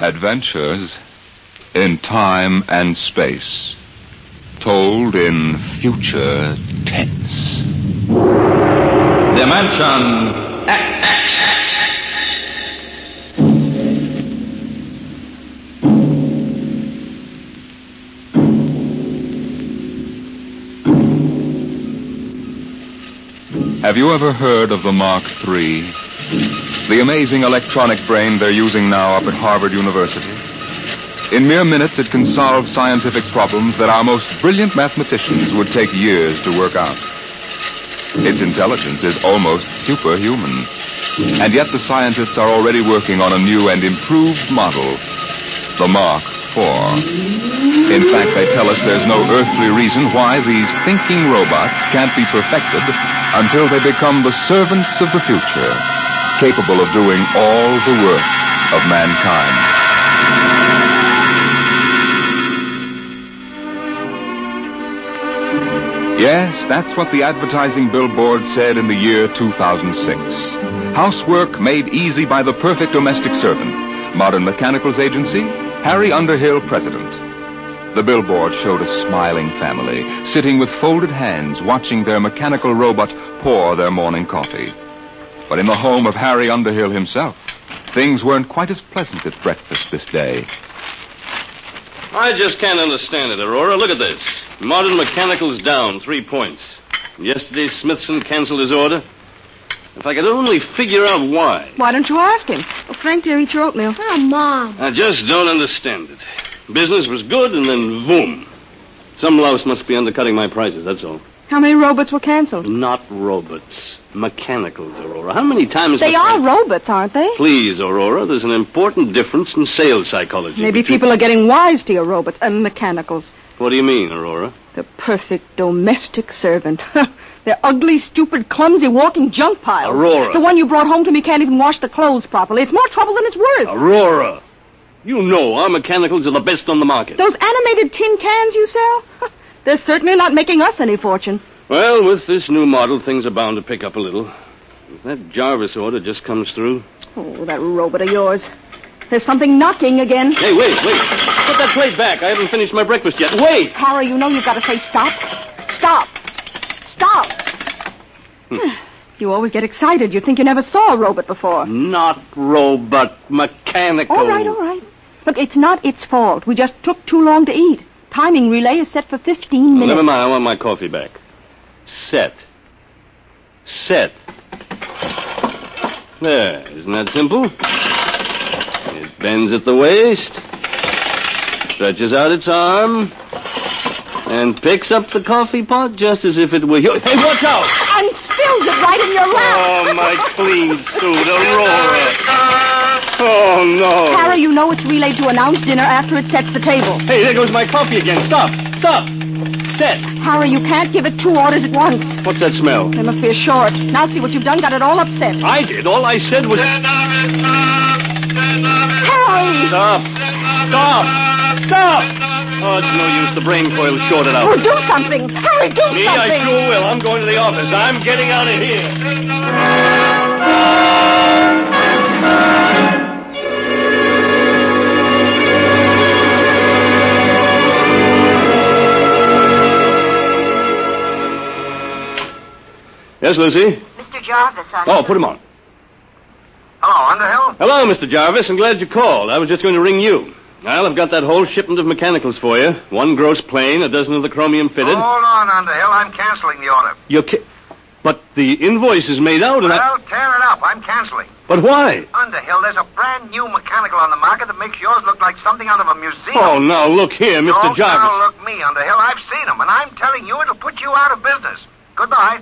Adventures in time and space, told in future tense. Dimension X. Have you ever heard of the Mark III? The amazing electronic brain they're using now up at Harvard University? In mere minutes, it can solve scientific problems that our most brilliant mathematicians would take years to work out. Its intelligence is almost superhuman. And yet the scientists are already working on a new and improved model, the Mark IV. In fact, they tell us there's no earthly reason why these thinking robots can't be perfected until they become the servants of the future, capable of doing all the work of mankind. Yes, that's what the advertising billboard said in the year 2006. Housework made easy by the perfect domestic servant. Modern Mechanicals Agency, Harry Underhill, President. The billboard showed a smiling family, sitting with folded hands, watching their mechanical robot pour their morning coffee. But in the home of Harry Underhill himself, things weren't quite as pleasant at breakfast this day. I just can't understand it, Aurora. Look at this. Modern Mechanical's down three points. Yesterday, Smithson canceled his order. If I could only figure out why. Why don't you ask him? Well, Frank, dear, eat your oatmeal. Oh, Mom. I just don't understand it. Business was good, and then boom. Some louse must be undercutting my prices, that's all. How many robots were canceled? Not robots. Mechanicals, Aurora. How many times... They are robots, aren't they? Please, Aurora, there's an important difference in sales psychology. Maybe between- people are getting wise to your robots and mechanicals. What do you mean, Aurora? The perfect domestic servant. They're ugly, stupid, clumsy, walking junk piles. Aurora. The one you brought home to me can't even wash the clothes properly. It's more trouble than it's worth. Aurora! You know our mechanicals are the best on the market. Those animated tin cans you sell? They're certainly not making us any fortune. Well, with this new model, things are bound to pick up a little. If that Jarvis order just comes through. Oh, that robot of yours. There's something knocking again. Hey, wait, wait. Put that plate back. I haven't finished my breakfast yet. Wait! Harry, you know you've got to say stop. Stop. Stop. Hmm. you always get excited. You think you never saw a robot before. Not robot, mechanical. All right, all right. Look, it's not its fault. We just took too long to eat. Timing relay is set for 15 Well, minutes. never mind. I want my coffee back. Set. Set. There. Isn't that simple? It bends at the waist, stretches out its arm, and picks up the coffee pot just as if it were yours. Hey, watch out! And spills it right in your lap. Oh, my clean suit, Aurora. Oh, no. Harry, you know it's relayed to announce dinner after it sets the table. Hey, there goes my coffee again. Stop. Stop. Set. Harry, you can't give it two orders at once. What's that smell? There must be a short. Now see what you've done. Got it all upset. I did. All I said was... Harry! Stop. Stop. Stop. Oh, it's no use. The brain coil's shorted out. Oh, do something. Harry, do Me, something. Me, I sure will. I'm going to the office. I'm getting out of here. Yes, Lucy? Mr. Jarvis, I... Oh, put him on. Hello, Underhill? Hello, Mr. Jarvis. I'm glad you called. I was just going to ring you. Well, I've got that whole shipment of mechanicals for you. One gross plane, a dozen of the chromium fitted. Hold on, Underhill. I'm canceling the order. You're ki- But the invoice is made out and I... Well, tear it up. I'm canceling. But why? Underhill, there's a brand new mechanical on the market that makes yours look like something out of a museum. Oh, now, look here, Mr. Don't Jarvis. now look me, Underhill. I've seen them, and I'm telling you it'll put you out of business. Goodbye.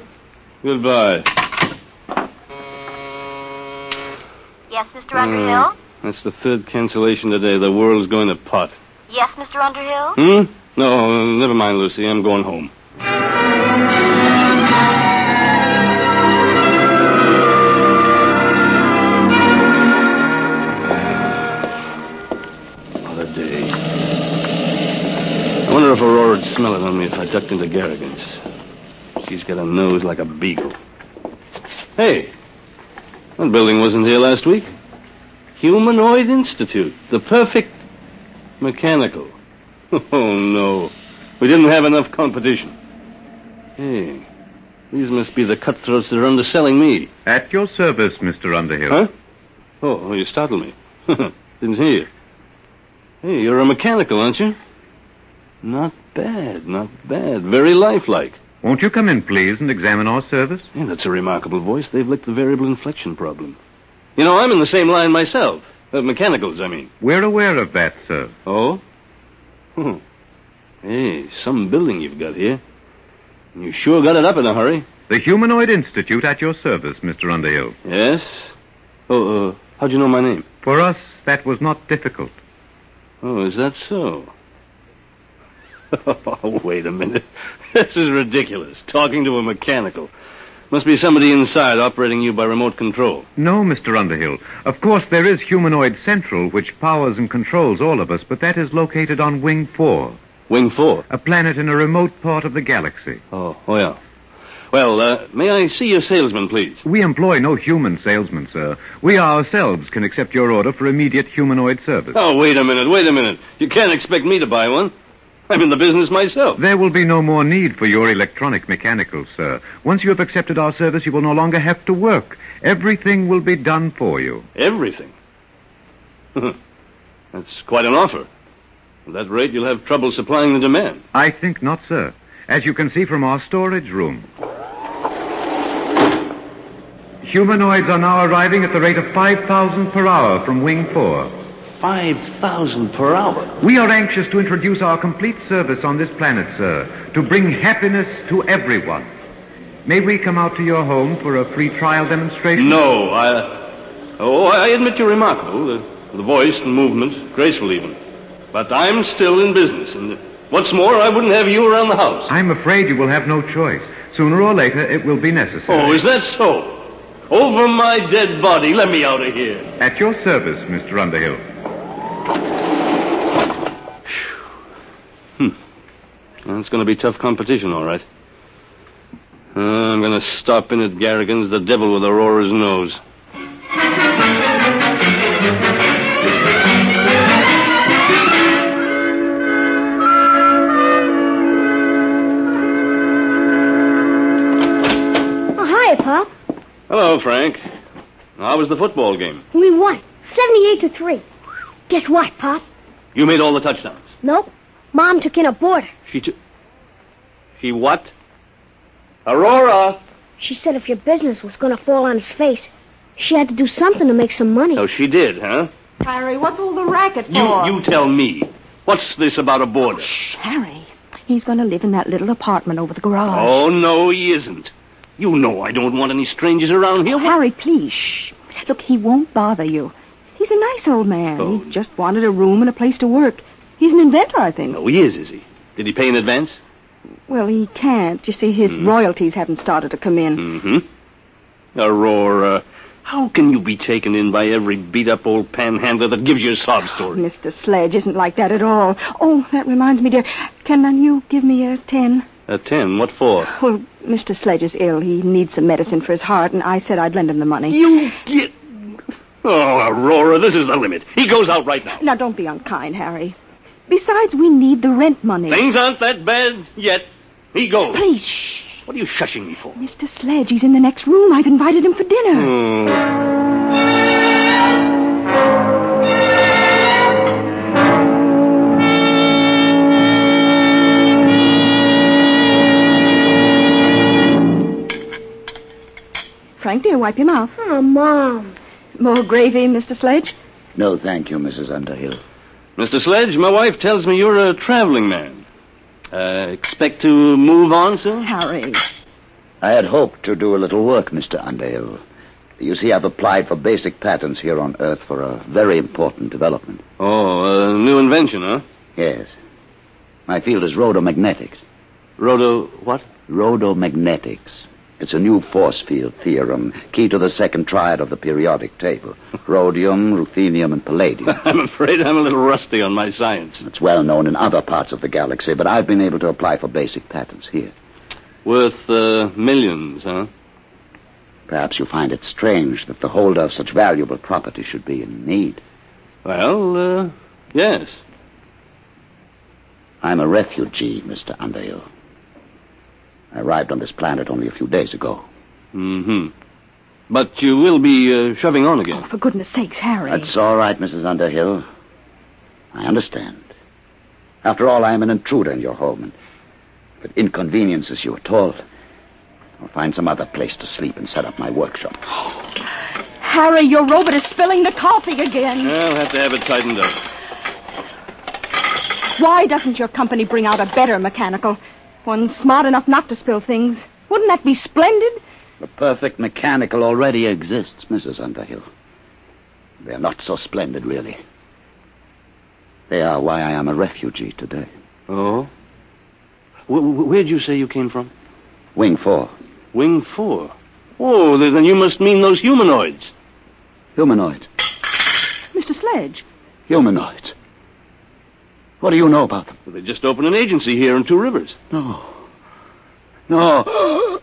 Goodbye. Yes, Mr. Underhill? That's the third cancellation today. The world's going to pot. Yes, Mr. Underhill? Hmm? No, never mind, Lucy. I'm going home. What a day. I wonder if Aurora'd smell it on me if I ducked into Garrigan's. She's got a nose like a beagle. Hey, that building wasn't here last week. Humanoid Institute. The perfect mechanical. Oh, no. We didn't have enough competition. Hey, these must be the cutthroats that are underselling me. At your service, Mr. Underhill. Huh? Oh, you startled me. Didn't hear you. Hey, you're a mechanical, aren't you? Not bad, not bad. Very lifelike. Won't you come in, please, and examine our service? Yeah, that's a remarkable voice. They've licked the variable inflection problem. You know, I'm in the same line myself. Uh, mechanicals, I mean. We're aware of that, sir. Oh? Hmm. Hey, some building you've got here. You sure got it up in a hurry. The Humanoid Institute at your service, Mr. Underhill. Yes? Oh, uh, how'd you know my name? For us, that was not difficult. Oh, is that so? Oh, wait a minute. This is ridiculous. Talking to a mechanical. Must be somebody inside operating you by remote control. No, Mr. Underhill. Of course, there is Humanoid Central, which powers and controls all of us, but that is located on Wing 4, Wing 4. a planet in a remote part of the galaxy. Oh, oh yeah. Well, uh, may I see your salesman, please? We employ no human salesman, sir. We ourselves can accept your order for immediate humanoid service. Oh, wait a minute, wait a minute. You can't expect me to buy one. I'm in the business myself. There will be no more need for your electronic mechanicals, sir. Once you have accepted our service, you will no longer have to work. Everything will be done for you. Everything. That's quite an offer. At that rate, you'll have trouble supplying the demand. I think not, sir. As you can see from our storage room. Humanoids are now arriving at the rate of 5,000 per hour from Wing 4. 5,000 per hour. We are anxious to introduce our complete service on this planet, sir, to bring happiness to everyone. May we come out to your home for a free trial demonstration? No, I. Oh, I admit you're remarkable. The, the voice and movement, graceful even. But I'm still in business, and what's more, I wouldn't have you around the house. I'm afraid you will have no choice. Sooner or later, it will be necessary. Oh, is that so? Over my dead body, let me out of here. At your service, Mr. Underhill. Well, it's going to be tough competition, all right. Uh, I'm going to stop in at Garrigan's, the devil with Aurora's nose. Hello, Frank. How was the football game? We won. 78 to 3. Guess what, Pop? You made all the touchdowns. Nope. Mom took in a boarder. She took. She what? Aurora! She said if your business was going to fall on his face, she had to do something to make some money. So she did, huh? Harry, what's all the racket for? You, you tell me. What's this about a boarder? Harry, he's going to live in that little apartment over the garage. Oh, no, he isn't. You know I don't want any strangers around here. Harry, please. Shh. Look, he won't bother you. He's a nice old man. Oh. He just wanted a room and a place to work. He's an inventor, I think. Oh, he is, is he? Did he pay in advance? Well, he can't. You see, his royalties haven't started to come in. Mm-hmm. Aurora, how can you be taken in by every beat-up old panhandler that gives you a sob story? Mr. Sledge isn't like that at all. Oh, that reminds me, dear. Can you give me a ten? Uh, A ten? What for? Well, Mr. Sledge is ill. He needs some medicine for his heart, and I said I'd lend him the money. You get... Oh, Aurora, this is the limit. He goes out right now. Now, don't be unkind, Harry. Besides, we need the rent money. Things aren't that bad yet. He goes. Please, shh. What are you shushing me for? Mr. Sledge, he's in the next room. I've invited him for dinner. Oh. Frank, dear, wipe your mouth. Oh, Mom. More gravy, Mr. Sledge? No, thank you, Mrs. Underhill. Mr. Sledge, my wife tells me you're a traveling man. Uh, expect to move on soon? Harry. I had hoped to do a little work, Mr. Underhill. You see, I've applied for basic patents here on Earth for a very important development. Oh, a new invention, huh? Yes. My field is rhodomagnetics. Rhodo, what? Rhodomagnetics. It's a new force field theorem, key to the second triad of the periodic table. Rhodium, ruthenium, and palladium. I'm afraid I'm a little rusty on my science. It's well known in other parts of the galaxy, but I've been able to apply for basic patents here. Worth, uh, millions, huh? Perhaps you find it strange that the holder of such valuable property should be in need. Well, uh, yes. I'm a refugee, Mr. Underhill. I arrived on this planet only a few days ago. Mm-hmm. But you will be uh, shoving on again. Oh, For goodness sakes, Harry. That's all right, Mrs. Underhill. I understand. After all, I am an intruder in your home, and if it inconveniences you at all, I'll find some other place to sleep and set up my workshop. Harry, your robot is spilling the coffee again. I'll have to have it tightened up. Why doesn't your company bring out a better mechanical? One smart enough not to spill things. Wouldn't that be splendid? The perfect mechanical already exists, Mrs. Underhill. They're not so splendid, really. They are why I am a refugee today. Oh? Wh- wh- where'd you say you came from? Wing 4. Wing 4. Oh, then then you must mean those humanoids. Humanoids. Mr. Sledge. Humanoids. What do you know about them? Well, they just opened an agency here in Two Rivers. No. No.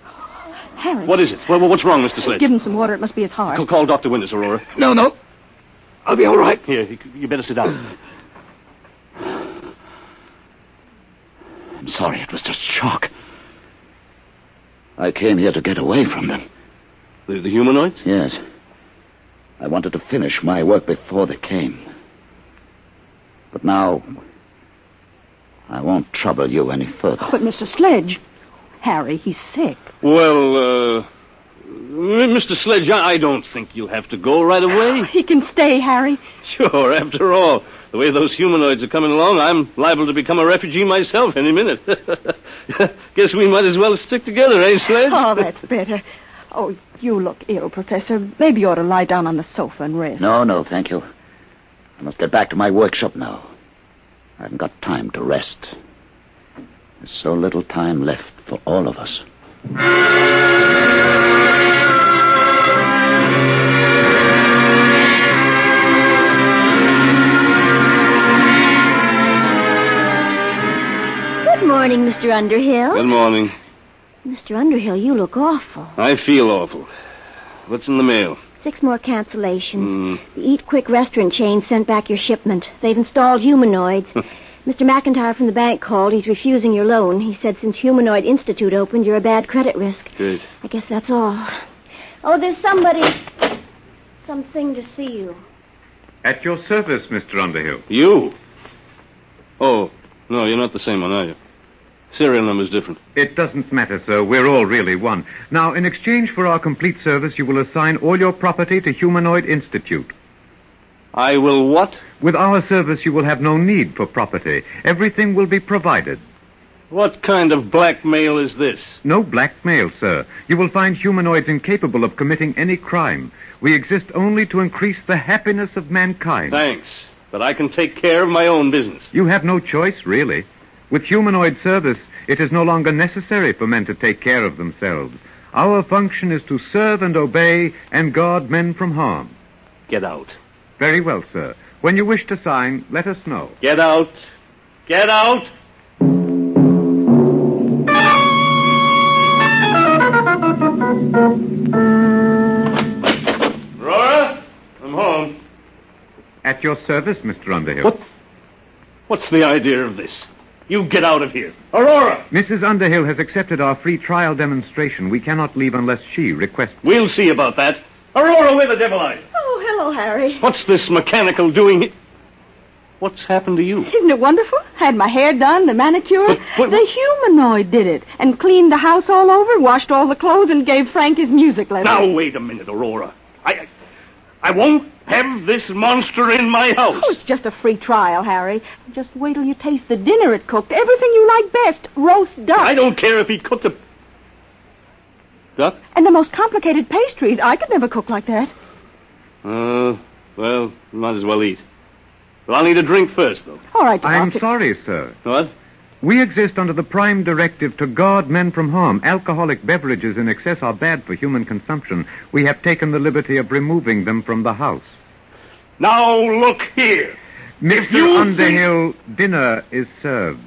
Harry. What is it? Well, what's wrong, Mr. Sledge? Give him some water. It must be his heart. Call, call Dr. Winters, Aurora. No, no. I'll be all right. Here, you, you better sit down. I'm sorry. It was just shock. I came here to get away from them. The, the humanoids? Yes. I wanted to finish my work before they came. But now, I won't trouble you any further. But Mr. Sledge. Harry, he's sick. Well, uh, Mr. Sledge, I I don't think you'll have to go right away. He can stay, Harry. Sure, after all, the way those humanoids are coming along, I'm liable to become a refugee myself any minute. Guess we might as well stick together, eh, Sledge? Oh, that's better. Oh, you look ill, Professor. Maybe you ought to lie down on the sofa and rest. No, no, thank you. I must get back to my workshop now. I haven't got time to rest. There's so little time left for all of us. Good morning, Mr. Underhill. Good morning. Mr. Underhill, you look awful. I feel awful. What's in the mail? Six more cancellations. Hmm. The Eat Quick restaurant chain sent back your shipment. They've installed humanoids. Mr. McIntyre from the bank called. He's refusing your loan. He said since Humanoid Institute opened, you're a bad credit risk. Great. I guess that's all. Oh, there's somebody. Something to see you. At your service, Mr. Underhill. You? Oh, no, you're not the same one, are you? Serial number's different. It doesn't matter, sir. We're all really one. Now, in exchange for our complete service, you will assign all your property to Humanoid Institute. I will what? With our service, you will have no need for property. Everything will be provided. What kind of blackmail is this? No blackmail, sir. You will find humanoids incapable of committing any crime. We exist only to increase the happiness of mankind. Thanks, but I can take care of my own business. You have no choice, really. With humanoid service, it is no longer necessary for men to take care of themselves. Our function is to serve and obey and guard men from harm. Get out. Very well, sir. When you wish to sign, let us know. Get out. Get out. Aurora, I'm home. At your service, Mr. Underhill. What? What's the idea of this? You get out of here. Aurora! Mrs. Underhill has accepted our free trial demonstration. We cannot leave unless she requests. We'll see about that. Aurora, where the devil are you? Oh, hello, Harry. What's this mechanical doing? he- What's happened to you? Isn't it wonderful? I Had my hair done, the manicure. But- but- the humanoid did it. And cleaned the house all over, washed all the clothes, and gave Frank his music lesson. Now, wait a minute, Aurora. I, I won't have this monster in my house. Oh, it's just a free trial, Harry. Just wait till you taste the dinner it cooked. Everything you like best. Roast duck. I don't care if he cooked a duck. And the most complicated pastries. I could never cook like that. Uh, well, might as well eat. But I'll need a drink first, though. All right, Doc. I'm It's- sorry, sir. What? We exist under the prime directive to guard men from harm. Alcoholic beverages in excess are bad for human consumption. We have taken the liberty of removing them from the house. Now look here. Mr. You Underhill, think... dinner is served.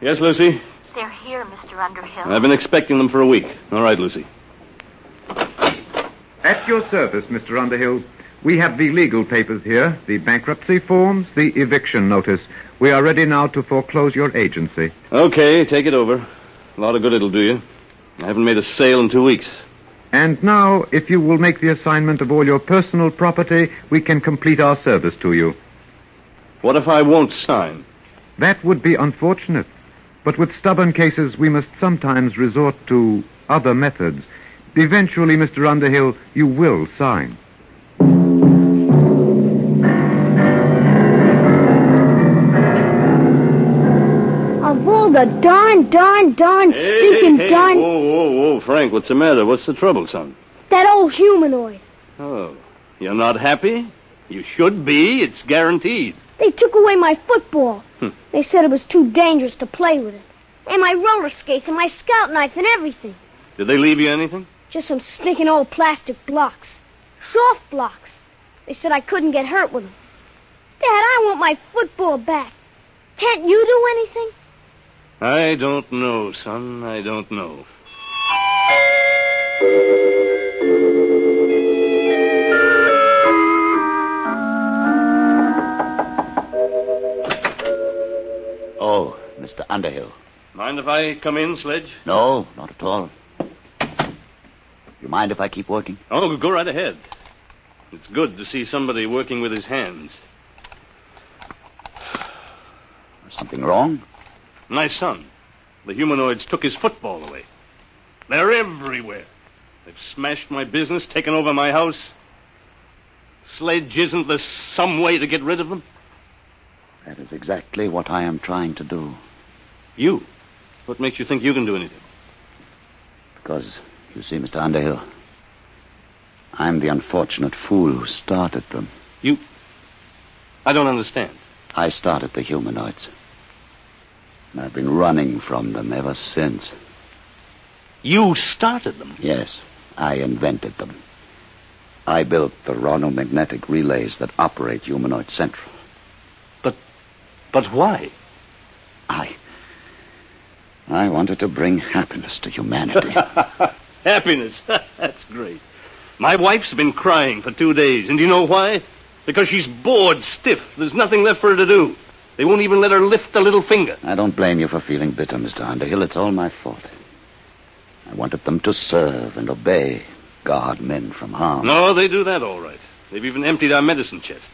Yes, Lucy? They're here, Mr. Underhill. I've been expecting them for a week. All right, Lucy. At your service, Mr. Underhill. We have the legal papers here, the bankruptcy forms, the eviction notice. We are ready now to foreclose your agency. Okay, take it over. A lot of good it'll do you. I haven't made a sale in two weeks. And now, if you will make the assignment of all your personal property, we can complete our service to you. What if I won't sign? That would be unfortunate. But with stubborn cases, we must sometimes resort to other methods. Eventually, Mr. Underhill, you will sign. Of all the darn, darn, darn, stinking hey, darn... Whoa, whoa, whoa, Frank, what's the matter? What's the trouble, son? That old humanoid. Oh, you're not happy? You should be. It's guaranteed. They took away my football. Hmm. They said it was too dangerous to play with it. And my roller skates and my scout knife and everything. Did they leave you anything? Just some stinking old plastic blocks. Soft blocks. They said I couldn't get hurt with them. Dad, I want my football back. Can't you do anything? I don't know, son. I don't know. Oh, Mr. Underhill. Mind if I come in, Sledge? No, not at all. You mind if I keep working? Oh, go right ahead. It's good to see somebody working with his hands. Something wrong? My son. The humanoids took his football away. They're everywhere. They've smashed my business, taken over my house. Sledge, isn't there some way to get rid of them? That is exactly what I am trying to do. You? What makes you think you can do anything? Because, you see, Mr. Underhill, I'm the unfortunate fool who started them. You. I don't understand. I started the humanoids. And I've been running from them ever since. You started them? Yes, I invented them. I built the rhodomagnetic relays that operate Humanoid Central. But. Why? I. I wanted to bring happiness to humanity. Happiness. That's great. My wife's been crying for two days, and do you know why? Because she's bored stiff. There's nothing left for her to do. They won't even let her lift a little finger. I don't blame you for feeling bitter, Mr. Underhill. It's all my fault. I wanted them to serve and obey, guard men from harm. No, they do that all right. They've even emptied our medicine chest.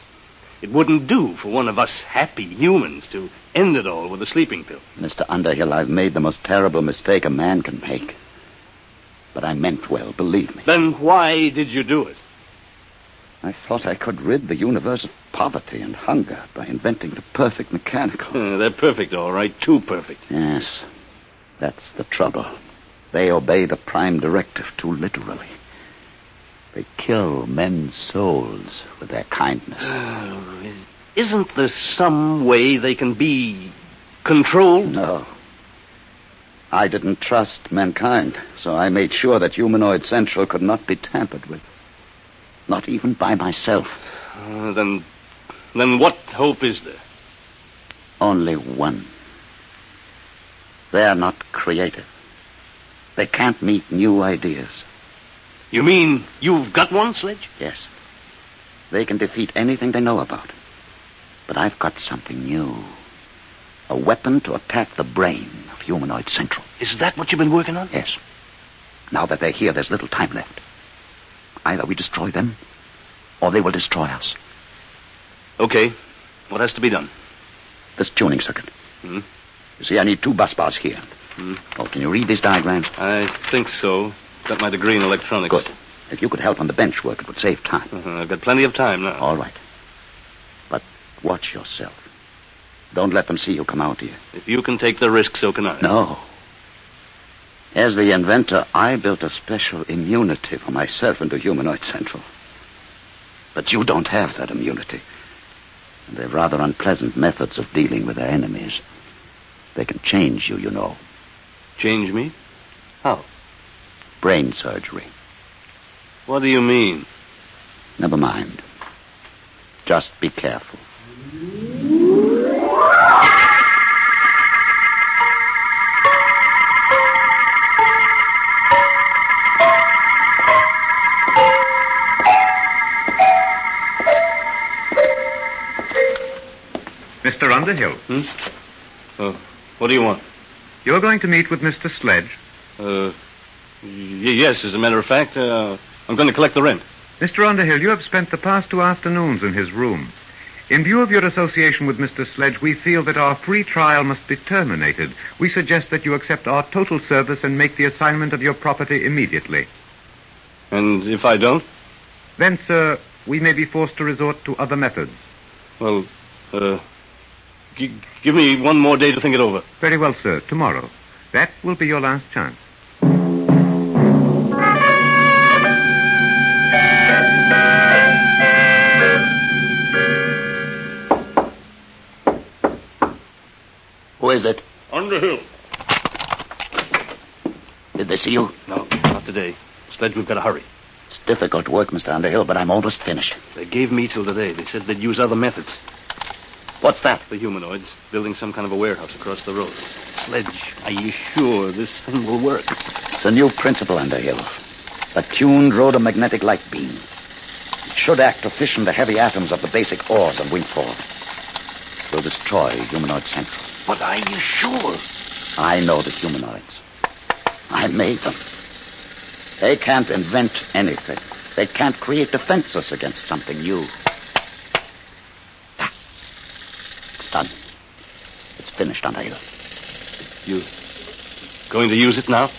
It wouldn't do for one of us happy humans to end it all with a sleeping pill. Mr. Underhill, I've made the most terrible mistake a man can make. But I meant well, believe me. Then why did you do it? I thought I could rid the universe of poverty and hunger by inventing the perfect mechanical. Uh, they're perfect, all right. Too perfect. Yes, that's the trouble. They obey the prime directive too literally. They kill men's souls with their kindness. Uh, isn't there some way they can be controlled? No. I didn't trust mankind, so I made sure that Humanoid Central could not be tampered with. Not even by myself. Uh, then, then what hope is there? Only one. They're not creative. They can't meet new ideas. You mean you've got one, Sledge? Yes. They can defeat anything they know about. But I've got something new. A weapon to attack the brain of Humanoid Central. Is that what you've been working on? Yes. Now that they're here, there's little time left. Either we destroy them, or they will destroy us. Okay. What has to be done? This tuning circuit. Hmm? You see, I need two bus bars here. Hmm. Oh, can you read these diagrams? I think so. Got my degree in electronics. Good. If you could help on the bench work, it would save time. Uh-huh. I've got plenty of time now. All right. But watch yourself. Don't let them see you come out here. If you can take the risk, so can I. No. As the inventor, I built a special immunity for myself into Humanoid Central. But you don't have that immunity. And they've rather unpleasant methods of dealing with their enemies. They can change you, you know. Change me? How? brain surgery. What do you mean? Never mind. Just be careful. Mr. Underhill. Hmm? Uh, what do you want? You're going to meet with Mr. Sledge. Uh, yes, as a matter of fact, uh, I'm going to collect the rent. Mr. Underhill, you have spent the past two afternoons in his room. In view of your association with Mr. Sledge, we feel that our free trial must be terminated. We suggest that you accept our total service and make the assignment of your property immediately. And if I don't, Then, sir, we may be forced to resort to other methods. well, uh, g- give me one more day to think it over. Very well, sir. Tomorrow. That will be your last chance. Who is it? Underhill. Did they see you? No, not today. Sledge, we've got to hurry. It's difficult work, Mr. Underhill, but I'm almost finished. They gave me till today. They said they'd use other methods. What's that? The humanoids building some kind of a warehouse across the road. Sledge, are you sure this thing will work? It's a new principle, Underhill. A tuned rhodomagnetic light beam. It should act to fission the heavy atoms of the basic ores of Wing 4. It will destroy Humanoid Central. But are you sure? I know the humanoids. I made them. They can't invent anything. They can't create defenses against something new. Ah. It's done. It's finished, Underhill. You going to use it now?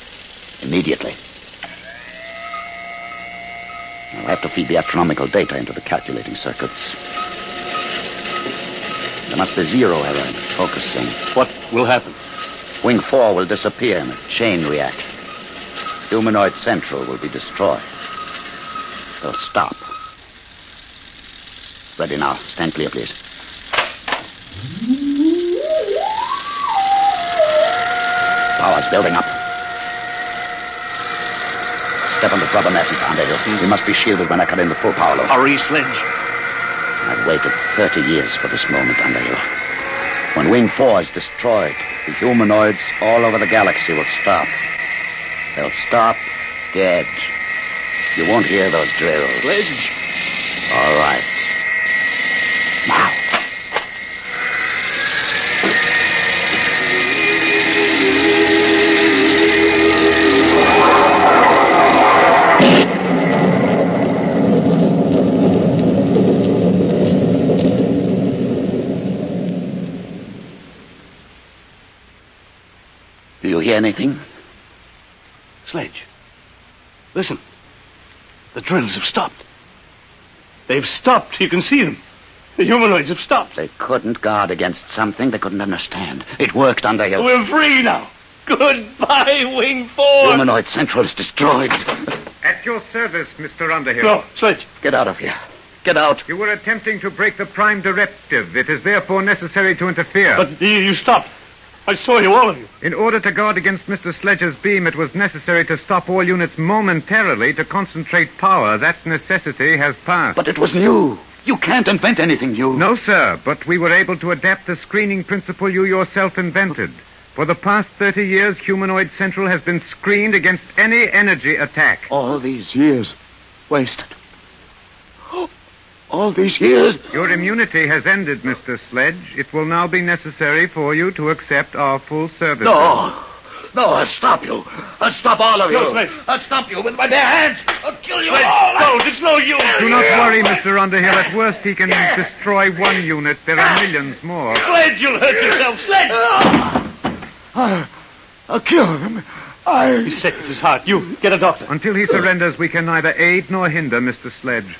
Immediately. I'll have to feed the astronomical data into the calculating circuits. There must be zero error in focusing. What will happen? Wing 4 will disappear in a chain reaction. Humanoid Central will be destroyed. They'll stop. Ready now. Stand clear, please. Power's building up. Step on the rubber Mr. Underhill. We must be shielded when I cut in the full power load. Hurry, Sledge. I've waited 30 years for this moment, Underhill. When Wing 4 is destroyed, the humanoids all over the galaxy will stop. They'll stop dead. You won't hear those drills. Sledge. All right. Do you hear anything? Sledge. Listen. The drills have stopped. They've stopped. You can see them. The humanoids have stopped. They couldn't guard against something they couldn't understand. It worked, under Underhill. We're free now. Goodbye, Wing Four. Humanoid Central is destroyed. At your service, Mr. Underhill. No, Sledge. Get out of here. Get out. You were attempting to break the prime directive. It is therefore necessary to interfere. But you, you stopped. I saw you, all of you. In order to guard against Mr. Sledge's beam, it was necessary to stop all units momentarily to concentrate power. That necessity has passed. But it was new. You can't invent anything new. No, sir, but we were able to adapt the screening principle you yourself invented. For the past 30 years, Humanoid Central has been screened against any energy attack. All these years wasted. All these years. Your immunity has ended, Mr. Sledge. It will now be necessary for you to accept our full service. No. No, I'll stop you. I'll stop all of you. No, Sledge. I'll stop you with my bare hands. I'll kill you Sledge, all. don't. It's no use. Do not worry, Mr. Underhill. At worst, he can destroy one unit. There are millions more. Sledge, you'll hurt yourself. Sledge. I, I'll kill him. I. He's sick. It's his heart. You, get a doctor. Until he surrenders, we can neither aid nor hinder Mr. Sledge.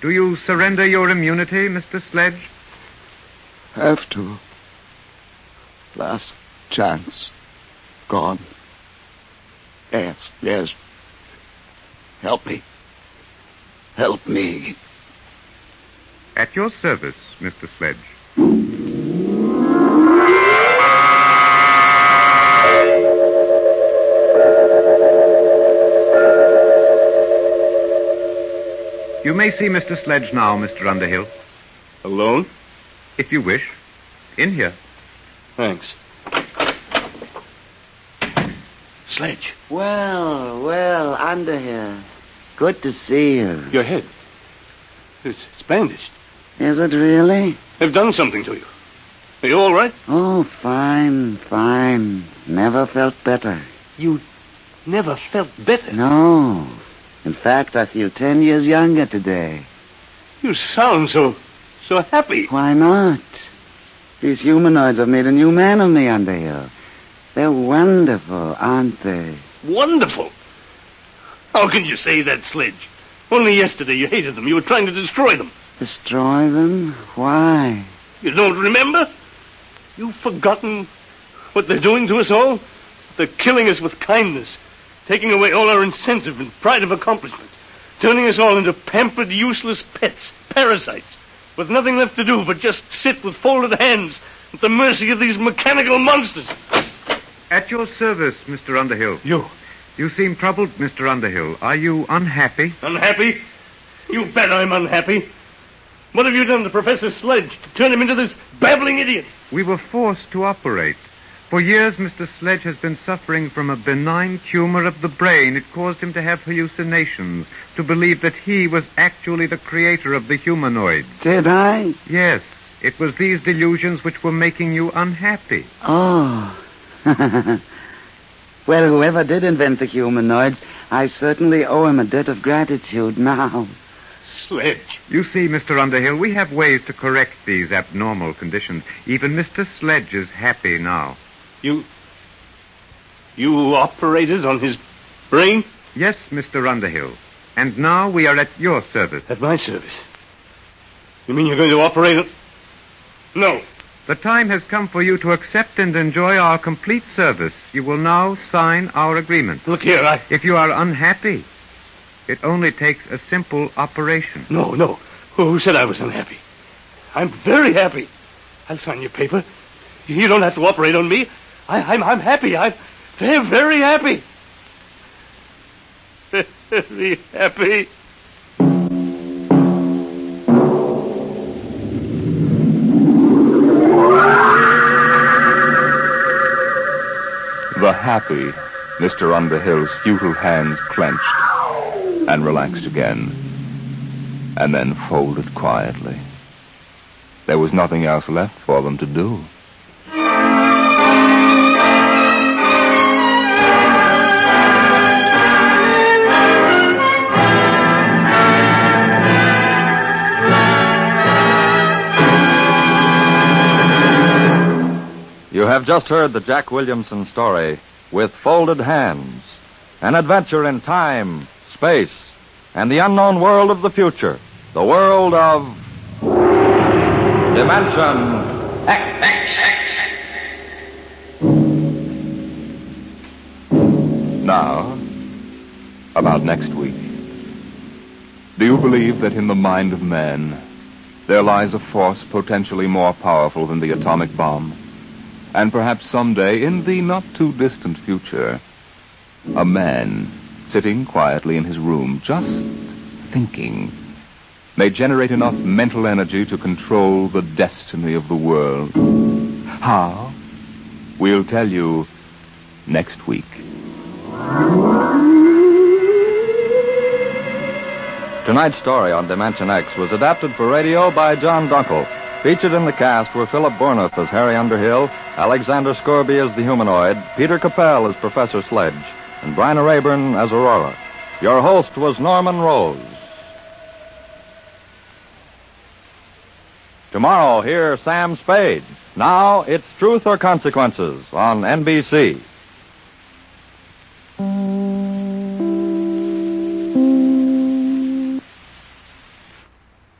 Do you surrender your immunity, Mr. Sledge? Have to. Last chance. Gone. Yes, yes. Help me. Help me. At your service, Mr. Sledge. You may see Mr. Sledge now, Mr. Underhill, Alone? if you wish. In here. Thanks. Sledge, Well, well, Underhill. Good to see you. your head. It's, it's bandaged. Is it really? They've done something to you. Are you all right? Oh, fine, fine. Never felt better. You never felt better. No. In fact, I feel ten years younger today. You sound so, so happy. Why not? These humanoids have made a new man of me, Underhill. They're wonderful, aren't they? Wonderful. How can you say that, Sledge? Only yesterday you hated them. You were trying to destroy them. Destroy them? Why? You don't remember? You've forgotten what they're doing to us all? They're killing us with kindness, taking away all our incentive and pride of accomplishment, turning us all into pampered, useless pets, parasites, with nothing left to do but just sit with folded hands at the mercy of these mechanical monsters. At your service, Mr. Underhill. You. You seem troubled, Mr. Underhill. Are you unhappy? Unhappy? You bet I'm unhappy. What have you done to Professor Sledge to turn him into this babbling idiot? We were forced to operate. For years, Mr. Sledge has been suffering from a benign tumor of the brain. It caused him to have hallucinations, to believe that he was actually the creator of the humanoids. Did I? Yes, it was these delusions which were making you unhappy. Oh. well, whoever did invent the humanoids, I certainly owe him a debt of gratitude now. Sledge. You see, Mr. Underhill, we have ways to correct these abnormal conditions. Even Mr. Sledge is happy now. You. You operated on his brain? Yes, Mr. Underhill. And now we are at your service. At my service? You mean you're going to operate on. No. The time has come for you to accept and enjoy our complete service. You will now sign our agreement. Look here, I. If you are unhappy, it only takes a simple operation. No, no. Who said I was unhappy? I'm very happy. I'll sign your paper. You don't have to operate on me. I, I'm, I'm happy. I'm very, very happy. Very happy. The happy Mr. Underhill's futile hands clenched and relaxed again, and then folded quietly. There was nothing else left for them to do. You have just heard the Jack Williamson story, With Folded Hands. An adventure in time, space, and the unknown world of the future. The world of. Dimension X. Now, about next week. Do you believe that in the mind of man there lies a force potentially more powerful than the atomic bomb? And perhaps someday, in the not too distant future, a man sitting quietly in his room, just thinking, may generate enough mental energy to control the destiny of the world. How? We'll tell you next week. Tonight's story on Dimension X was adapted for radio by John Dunkel. Featured in the cast were Philip Bourneuf as Harry Underhill, Alexander Scourby as the humanoid, Peter Capell as Professor Sledge, and Bryna Raeburn as Aurora. Your host was Norman Rose. Tomorrow, hear Sam Spade. Now, it's Truth or Consequences on NBC.